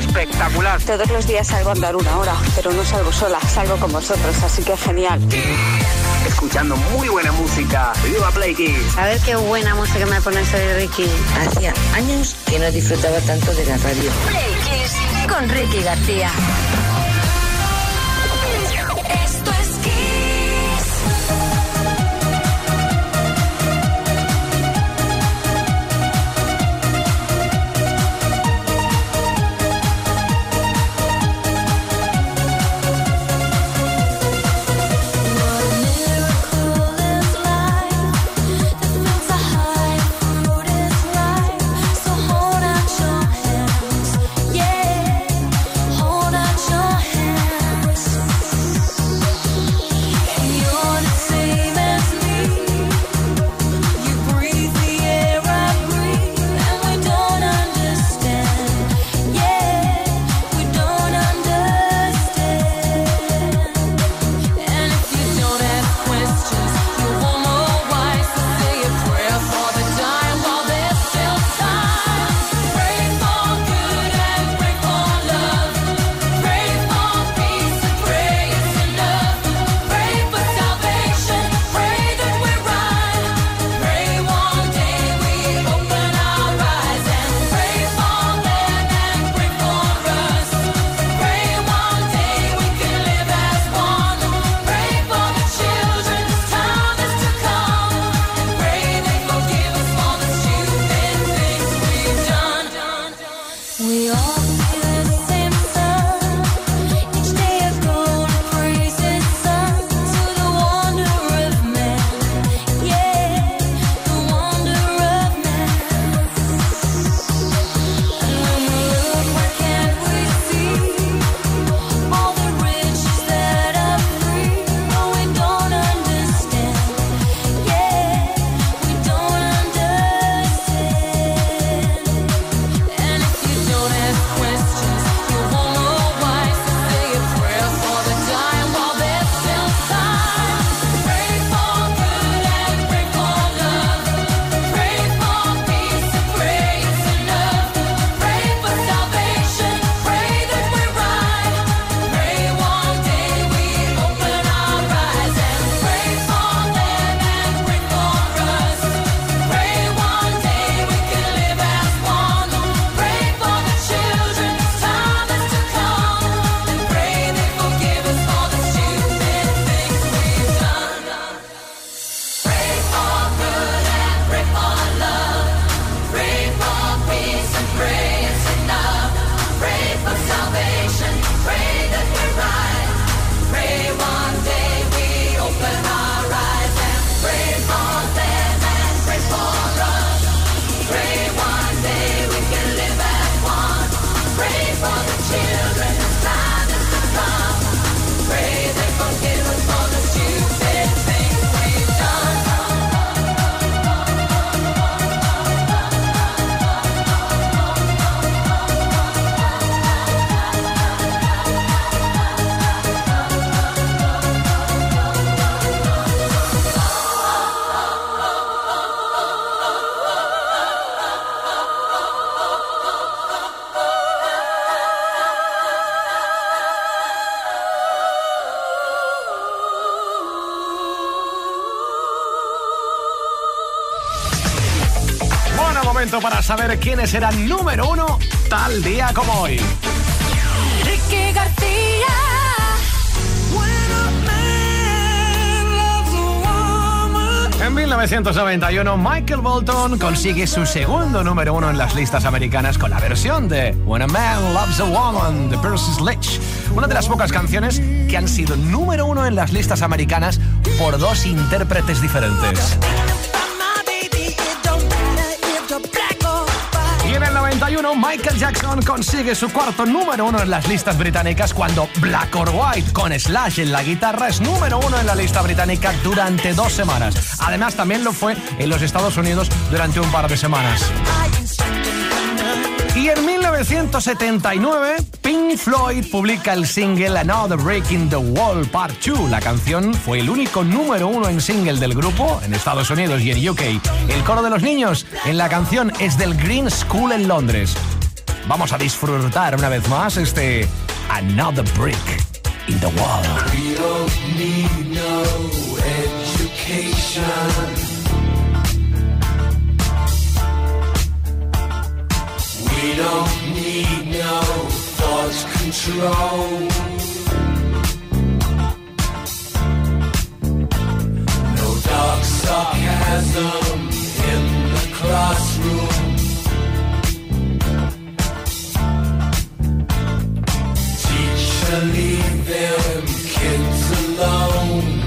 espectacular. Todos los días salgo a andar una hora, pero no salgo sola, salgo con vosotros, así que genial. Escuchando muy buena música. Viva Play Kids. A ver qué buena música me pones hoy, Ricky. Hacía años que no disfrutaba tanto de la radio. Play con Ricky García. Quiénes eran número uno tal día como hoy. Ricky García. En 1991, Michael Bolton consigue su segundo número uno en las listas americanas con la versión de When a Man Loves a Woman de Percy Sledge, una de las pocas canciones que han sido número uno en las listas americanas por dos intérpretes diferentes. En el 91, Michael Jackson consigue su cuarto número uno en las listas británicas cuando Black or White con Slash en la guitarra es número uno en la lista británica durante dos semanas. Además, también lo fue en los Estados Unidos durante un par de semanas. Y en 1979, Pink Floyd publica el single Another Breaking the Wall Part 2. La canción fue el único número uno en single del grupo en Estados Unidos y en UK. El coro de los niños en la canción es del Green School en Londres. Vamos a disfrutar una vez más este Another Brick in the Wall. We don't need no thought control. No dark sarcasm in the classroom. Teacher, leave them kids alone.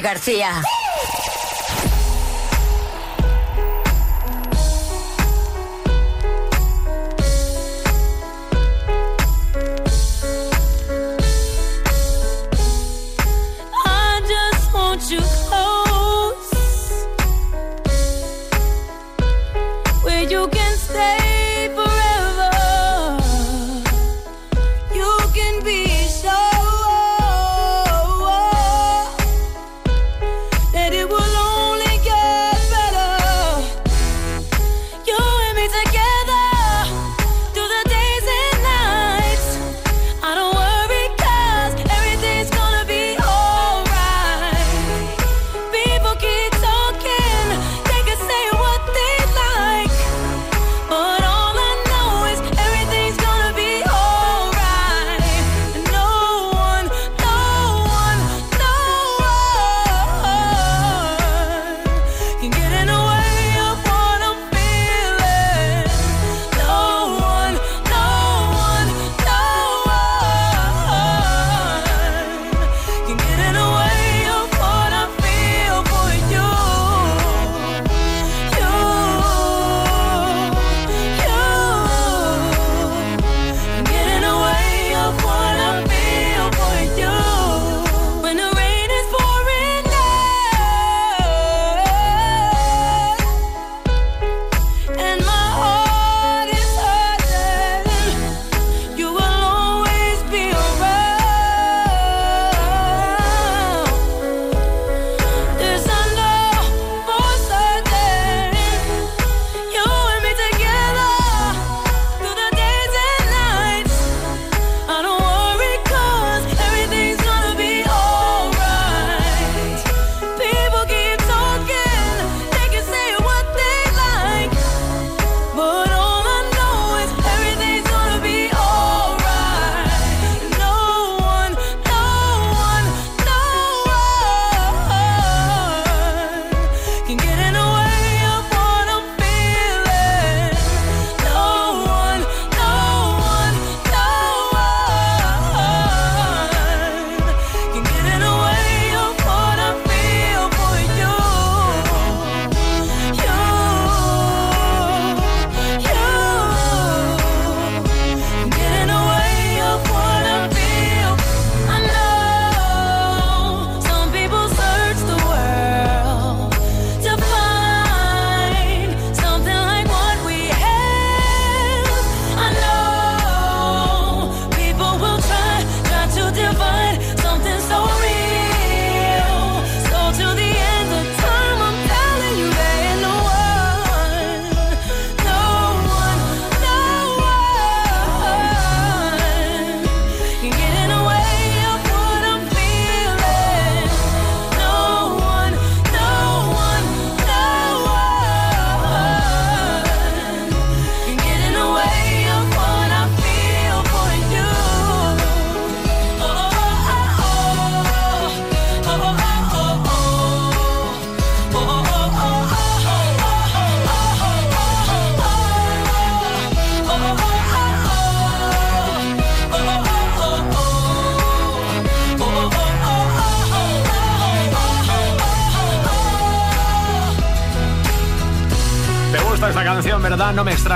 García.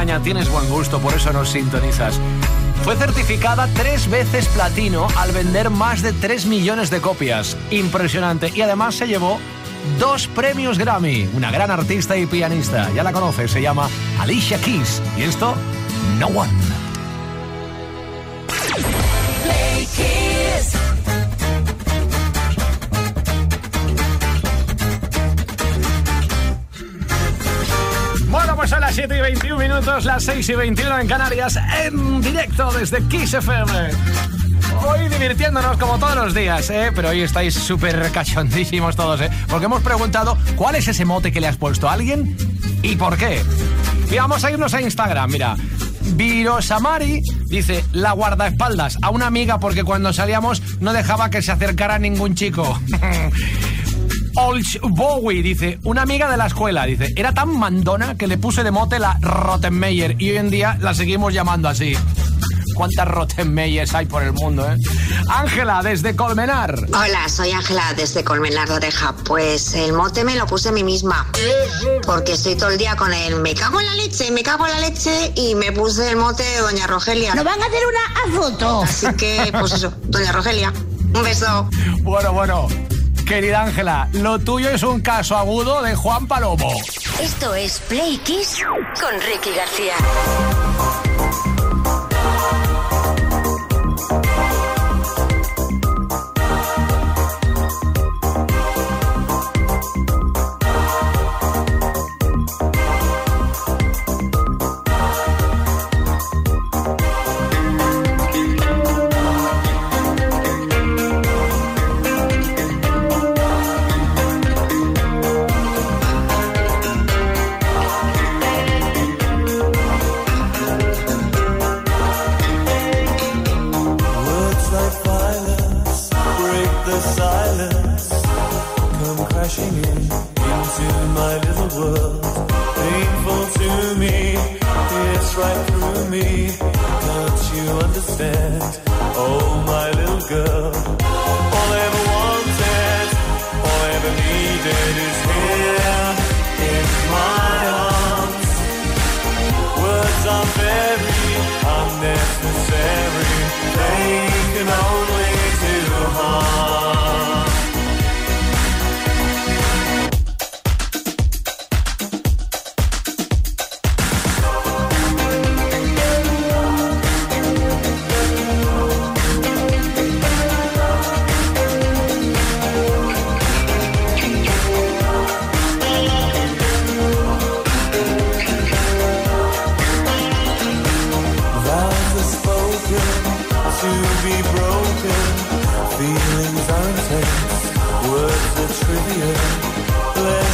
Tienes buen gusto, por eso nos sintonizas. Fue certificada tres veces platino al vender más de 3 millones de copias. Impresionante. Y además se llevó dos premios Grammy. Una gran artista y pianista. Ya la conoces, se llama Alicia Keys. Y esto, No One. las 7 y 21 minutos, las 6 y 21 en Canarias, en directo desde Kiss FM. Hoy divirtiéndonos como todos los días, ¿eh? pero hoy estáis súper cachondísimos todos, ¿eh? porque hemos preguntado cuál es ese mote que le has puesto a alguien y por qué. Y vamos a irnos a Instagram, mira. Virosamari dice la guardaespaldas a una amiga porque cuando salíamos no dejaba que se acercara ningún chico. Olch Bowie, dice, una amiga de la escuela, dice, era tan mandona que le puse de mote la Rottenmeier y hoy en día la seguimos llamando así. ¿Cuántas Rottenmeyers hay por el mundo, eh? Ángela, desde Colmenar. Hola, soy Ángela, desde Colmenar de Oreja. Pues el mote me lo puse a mí misma. Porque estoy todo el día con el me cago en la leche, me cago en la leche y me puse el mote de Doña Rogelia. ¡Nos van a hacer una foto! Así que, pues eso, Doña Rogelia. Un beso. Bueno, bueno. Querida Ángela, lo tuyo es un caso agudo de Juan Palomo. Esto es Play Kiss con Ricky García.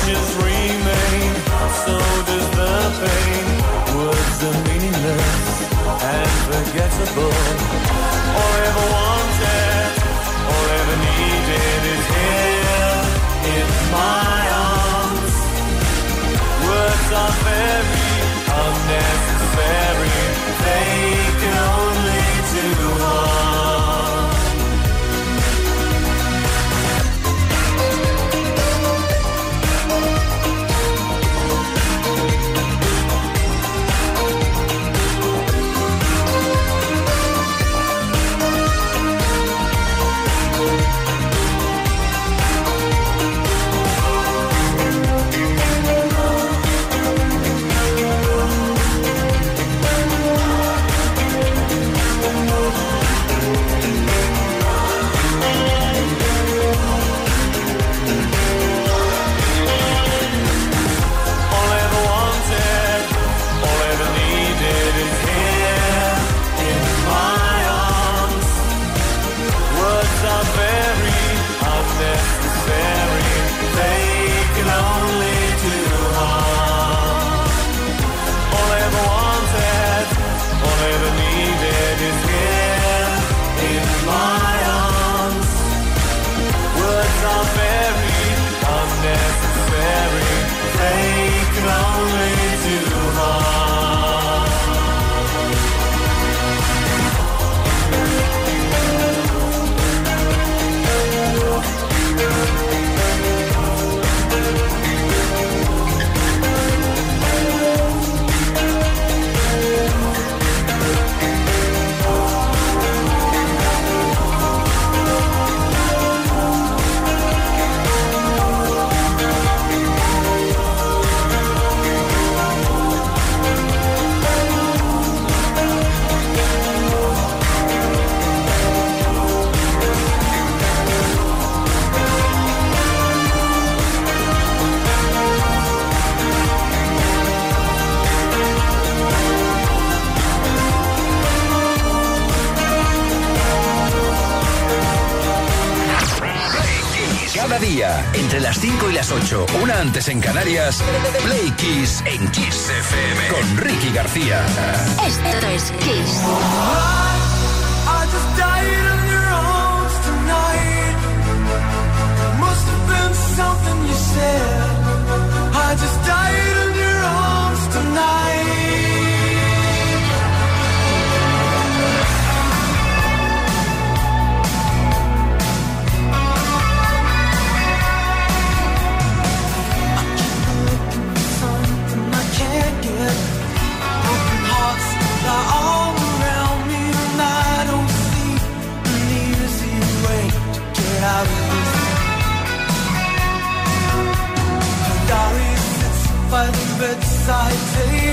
just remain. So does the pain. Words are meaningless and forgettable. All ever wanted, all ever needed is here in my arms. Words are very unnecessary. En Canarias, Play Kiss en Kiss take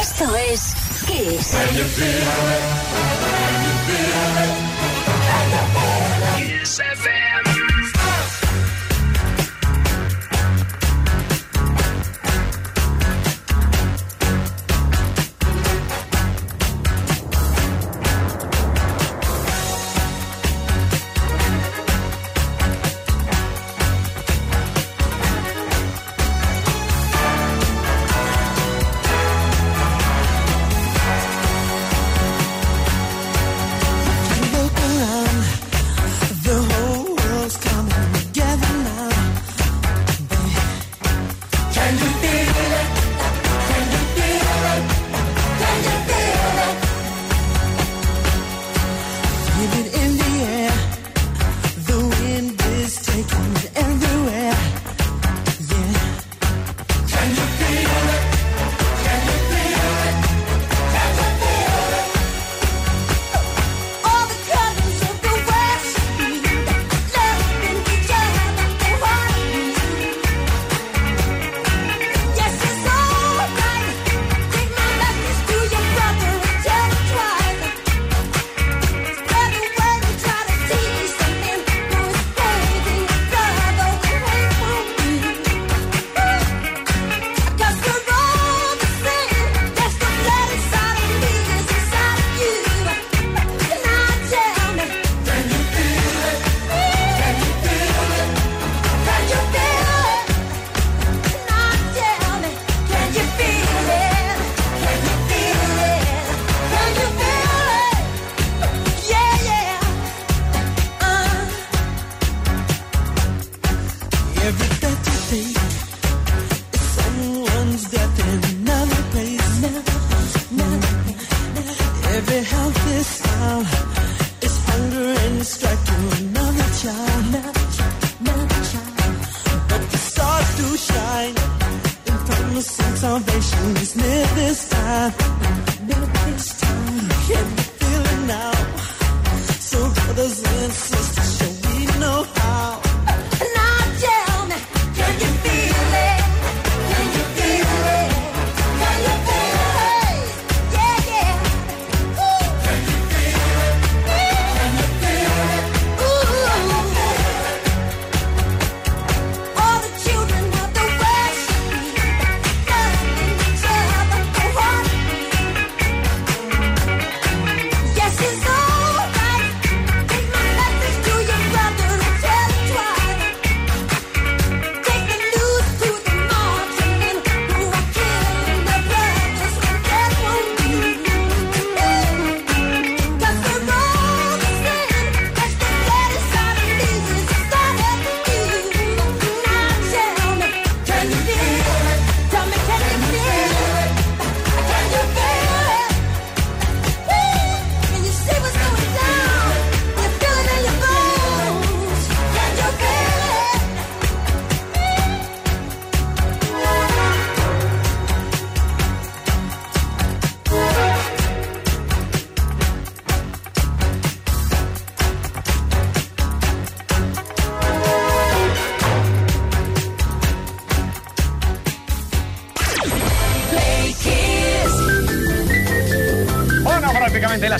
Esto es. Kiss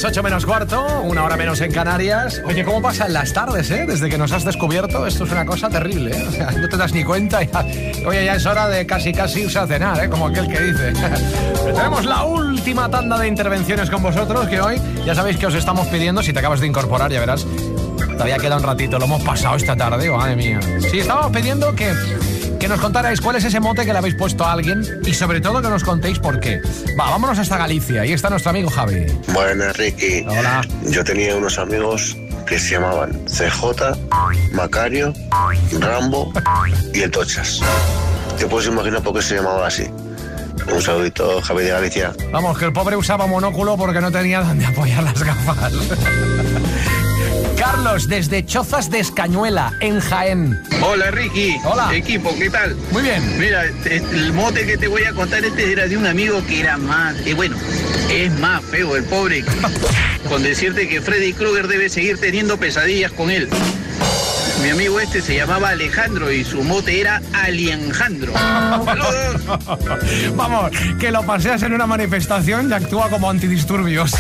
las 8 menos cuarto, una hora menos en Canarias. Oye, ¿cómo pasan las tardes, eh? Desde que nos has descubierto, esto es una cosa terrible, ¿eh? No te das ni cuenta. ya- oye, ya es hora de casi casi irse a cenar, ¿eh? Como aquel que dice. Pero tenemos la última tanda de intervenciones con vosotros, que hoy ya sabéis que os estamos pidiendo, si te acabas de incorporar, ya verás. Todavía queda un ratito, lo hemos pasado esta tarde, madre mía. Sí, estábamos pidiendo que, que nos contarais cuál es ese mote que le habéis puesto a alguien y sobre todo que nos contéis por qué. Va, vámonos hasta Galicia. Ahí está nuestro amigo Javi. Buenas, Ricky. Hola. Yo tenía unos amigos que se llamaban CJ, Macario, Rambo y el Tochas. ¿Te puedes imaginar por qué se llamaba así? Un saludito, Javi de Galicia. Vamos, que el pobre usaba monóculo porque no tenía donde apoyar las gafas. Carlos, desde Chozas de Escañuela, en Jaén. Hola, Ricky. Hola. Equipo, ¿qué tal? Muy bien. Mira, el mote que te voy a contar este era de un amigo que era más... Eh, bueno, es más feo, el pobre. con decirte que Freddy Krueger debe seguir teniendo pesadillas con él. Mi amigo este se llamaba Alejandro y su mote era Alienjandro. Vamos, que lo paseas en una manifestación y actúa como antidisturbios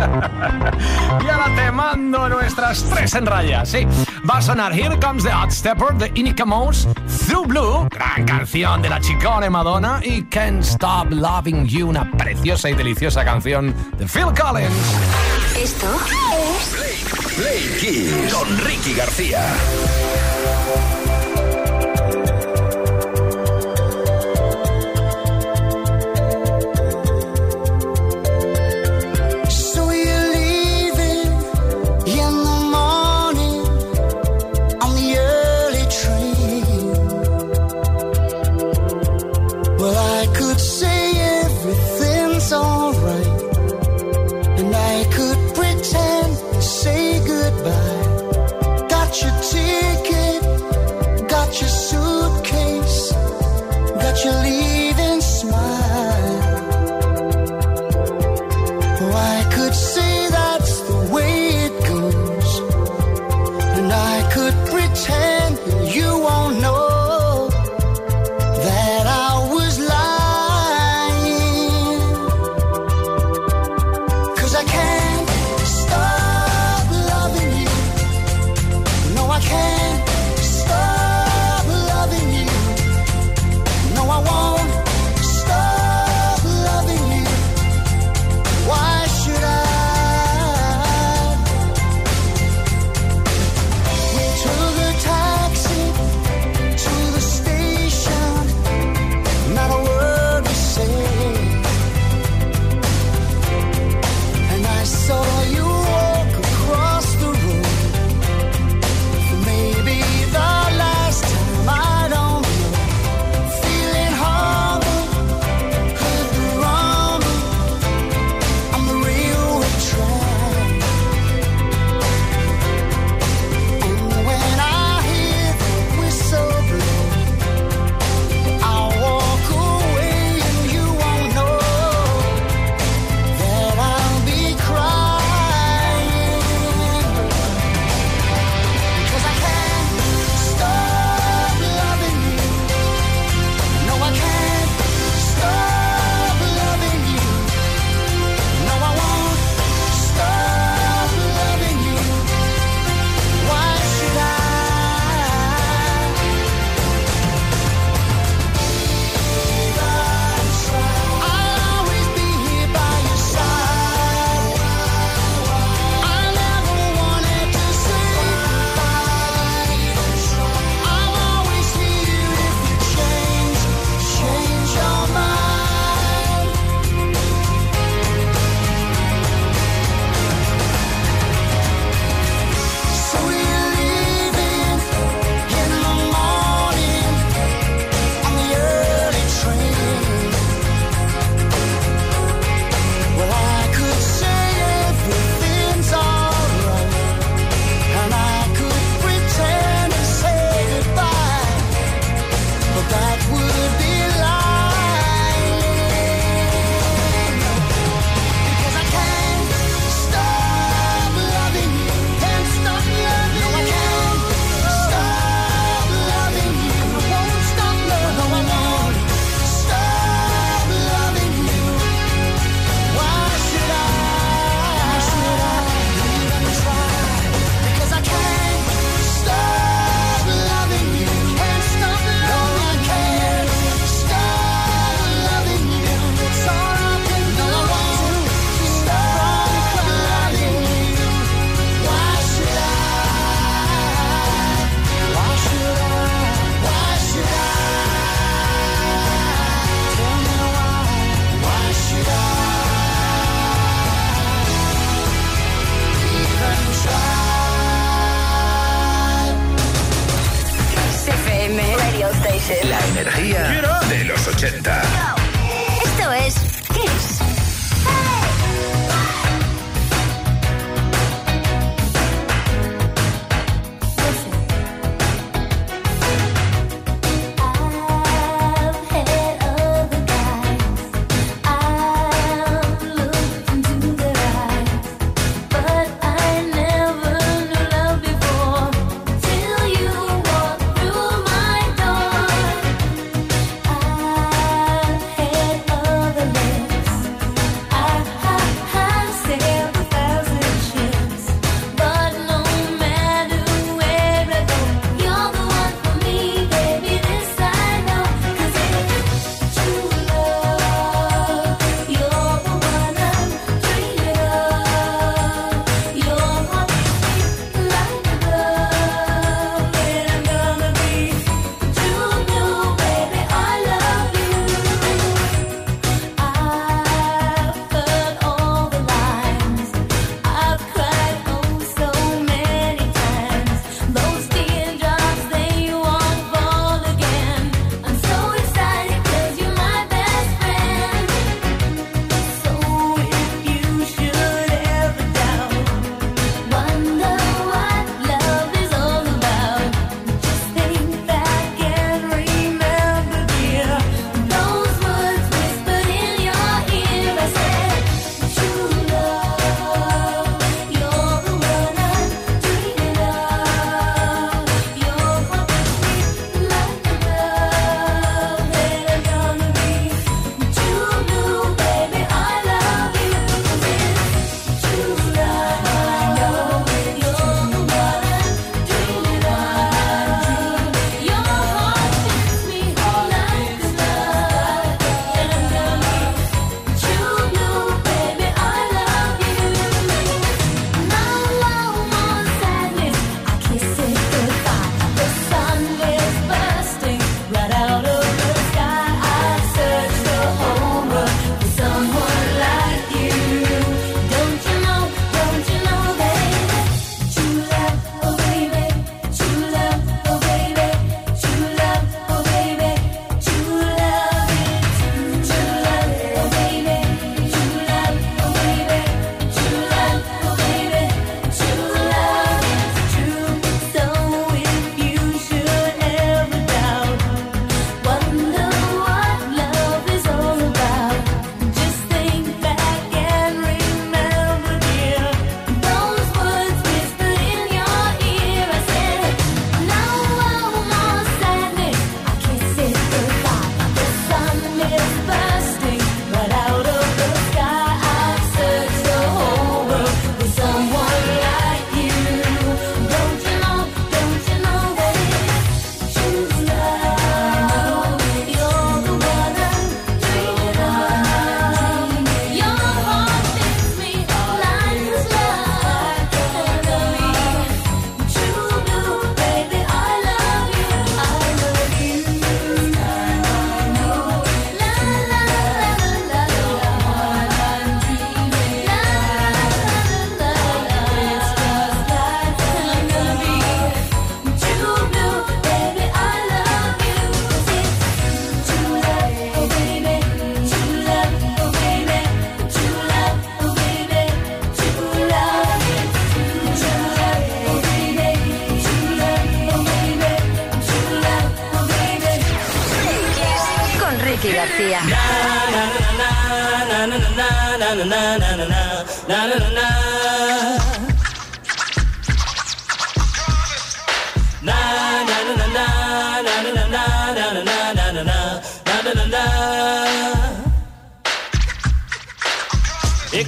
y ahora te mando nuestras tres en raya. Sí, va a sonar Here Comes the Hot Stepper de Inika Mouse, Through Blue, gran canción de la chicone Madonna, y Can't Stop Loving You, una preciosa y deliciosa canción de Phil Collins. Esto es Play, Play con Ricky García.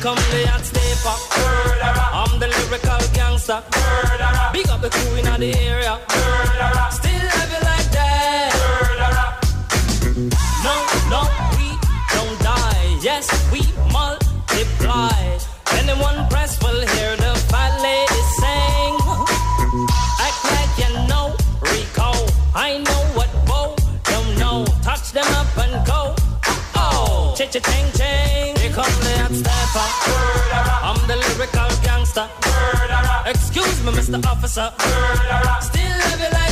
Come the hot stepper. I'm the lyrical gangster. Murderer. Big up the crew in the area. Murderer. Still have it like that. Murderer. No, no, we don't die. Yes, we multiply. Anyone press will hear the fat lady sing. Act like you know Rico. I know what Bo don't know. Touch them up and go. Oh, cha cha lyrical gangster. Excuse me, Mr. Officer. Still love you like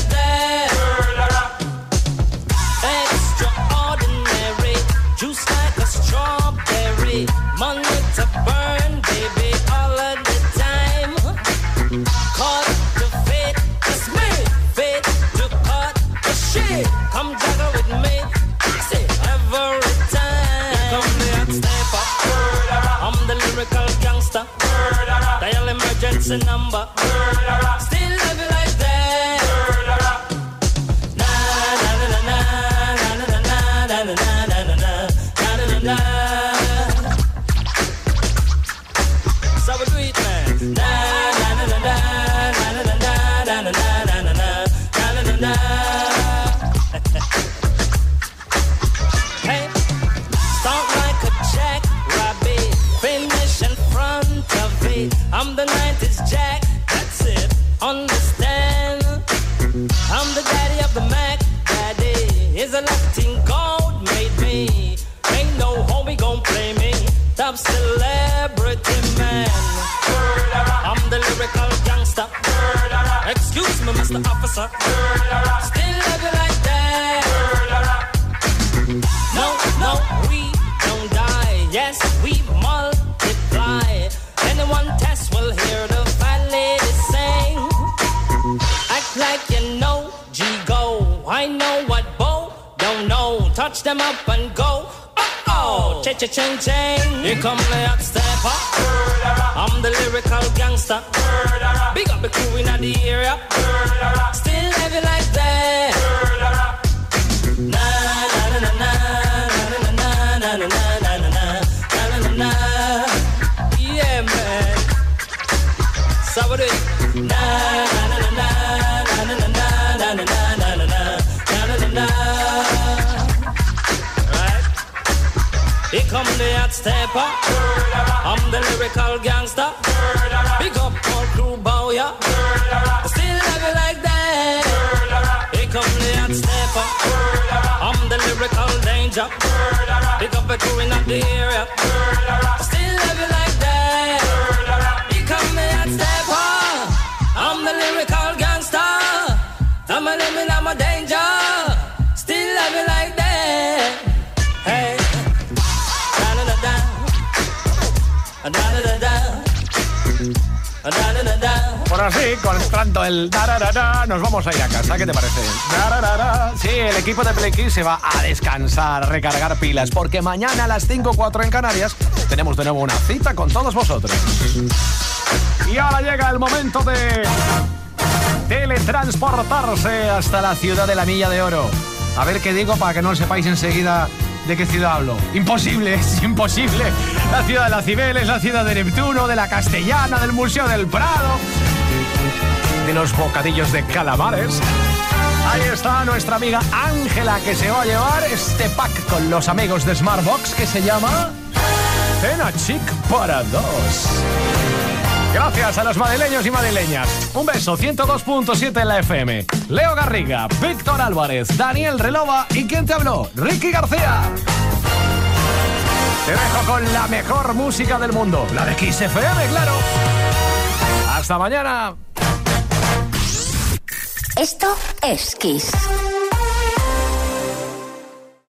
la Mr. Officer. Still love you like that. No, no, we don't die. Yes, we multiply. Anyone test will hear the fat lady sing. Act like you know G go. I know what Bo don't know. Touch them up and go. Oh oh, cha cha ching ching. Here come the hot stepper. I'm the lyrical gangster. Big up the crew in the area. Still have it like that. The hot stepper. I'm the lyrical gangster. Big up all crew bow ya. Still have it like that. Here come the hot stepper. I'm the lyrical danger. Big up the crew in the area. Still have it like así, constando el nos vamos a ir a casa. ¿Qué te parece? Sí, el equipo de Play se va a descansar, a recargar pilas, porque mañana a las 5.04 en Canarias tenemos de nuevo una cita con todos vosotros. Y ahora llega el momento de teletransportarse hasta la ciudad de la Milla de Oro. A ver qué digo para que no sepáis enseguida de qué ciudad hablo. Imposible, es imposible. La ciudad de la Cibeles, la ciudad de Neptuno, de la Castellana, del Museo del Prado, de los bocadillos de calamares. Ahí está nuestra amiga Ángela que se va a llevar este pack con los amigos de Smartbox que se llama Cena Chic para dos. Gracias a los madrileños y madrileñas. Un beso, 102.7 en la FM. Leo Garriga, Víctor Álvarez, Daniel Relova y ¿quién te habló? Ricky García. Te dejo con la mejor música del mundo, la de Kiss FM, claro. Hasta mañana. Esto es Kiss.